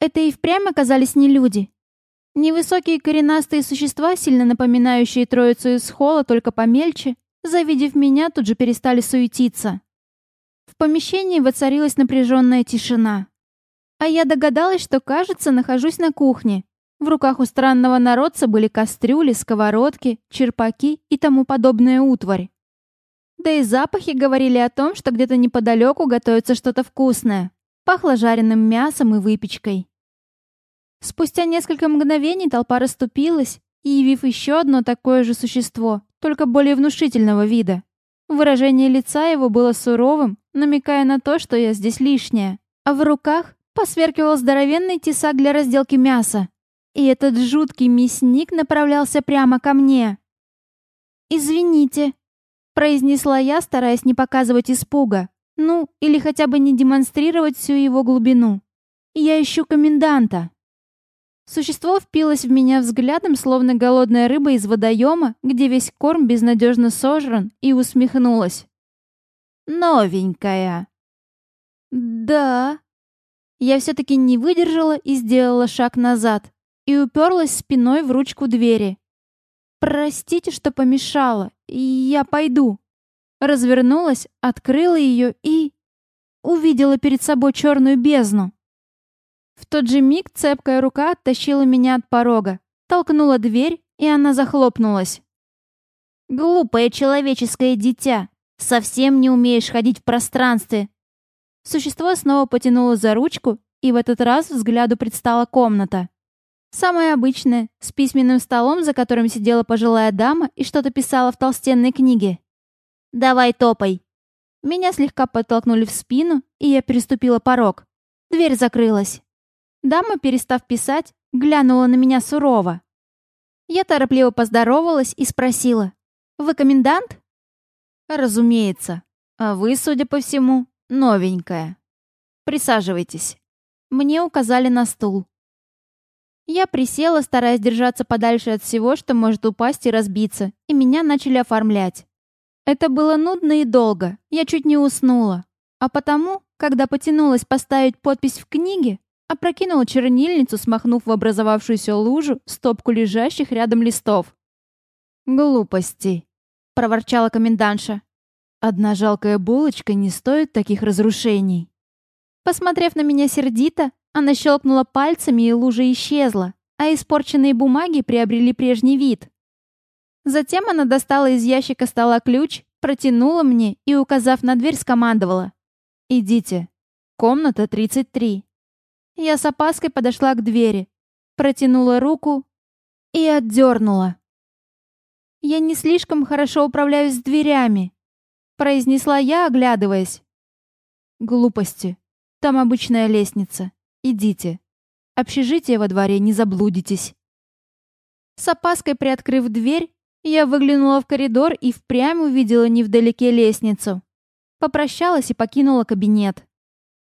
это и впрямь оказались не люди. Невысокие коренастые существа, сильно напоминающие троицу из холла, только помельче, завидев меня, тут же перестали суетиться. В помещении воцарилась напряженная тишина. А я догадалась, что, кажется, нахожусь на кухне. В руках у странного народца были кастрюли, сковородки, черпаки и тому подобная утварь. Да и запахи говорили о том, что где-то неподалеку готовится что-то вкусное. Пахло жареным мясом и выпечкой. Спустя несколько мгновений толпа расступилась, явив еще одно такое же существо, только более внушительного вида. Выражение лица его было суровым, намекая на то, что я здесь лишняя. А в руках посверкивал здоровенный тесак для разделки мяса. И этот жуткий мясник направлялся прямо ко мне. «Извините», — произнесла я, стараясь не показывать испуга. Ну, или хотя бы не демонстрировать всю его глубину. «Я ищу коменданта». Существо впилось в меня взглядом, словно голодная рыба из водоема, где весь корм безнадежно сожран, и усмехнулась. «Новенькая». «Да». Я все-таки не выдержала и сделала шаг назад, и уперлась спиной в ручку двери. «Простите, что помешала. Я пойду». Развернулась, открыла ее и... Увидела перед собой черную бездну. В тот же миг цепкая рука оттащила меня от порога, толкнула дверь, и она захлопнулась. «Глупое человеческое дитя! Совсем не умеешь ходить в пространстве!» Существо снова потянуло за ручку, и в этот раз взгляду предстала комната. Самая обычная, с письменным столом, за которым сидела пожилая дама и что-то писала в толстенной книге. «Давай топай!» Меня слегка подтолкнули в спину, и я переступила порог. Дверь закрылась. Дама, перестав писать, глянула на меня сурово. Я торопливо поздоровалась и спросила. «Вы комендант?» «Разумеется. А вы, судя по всему, новенькая. Присаживайтесь». Мне указали на стул. Я присела, стараясь держаться подальше от всего, что может упасть и разбиться, и меня начали оформлять. Это было нудно и долго, я чуть не уснула. А потому, когда потянулась поставить подпись в книге, Опрокинула чернильницу, смахнув в образовавшуюся лужу стопку лежащих рядом листов. «Глупости», — проворчала комендантша. «Одна жалкая булочка не стоит таких разрушений». Посмотрев на меня сердито, она щелкнула пальцами, и лужа исчезла, а испорченные бумаги приобрели прежний вид. Затем она достала из ящика стола ключ, протянула мне и, указав на дверь, скомандовала. «Идите. Комната 33». Я с опаской подошла к двери, протянула руку и отдернула. «Я не слишком хорошо управляюсь с дверями», произнесла я, оглядываясь. «Глупости. Там обычная лестница. Идите. Общежитие во дворе, не заблудитесь». С опаской приоткрыв дверь, я выглянула в коридор и впрямь увидела невдалеке лестницу. Попрощалась и покинула кабинет.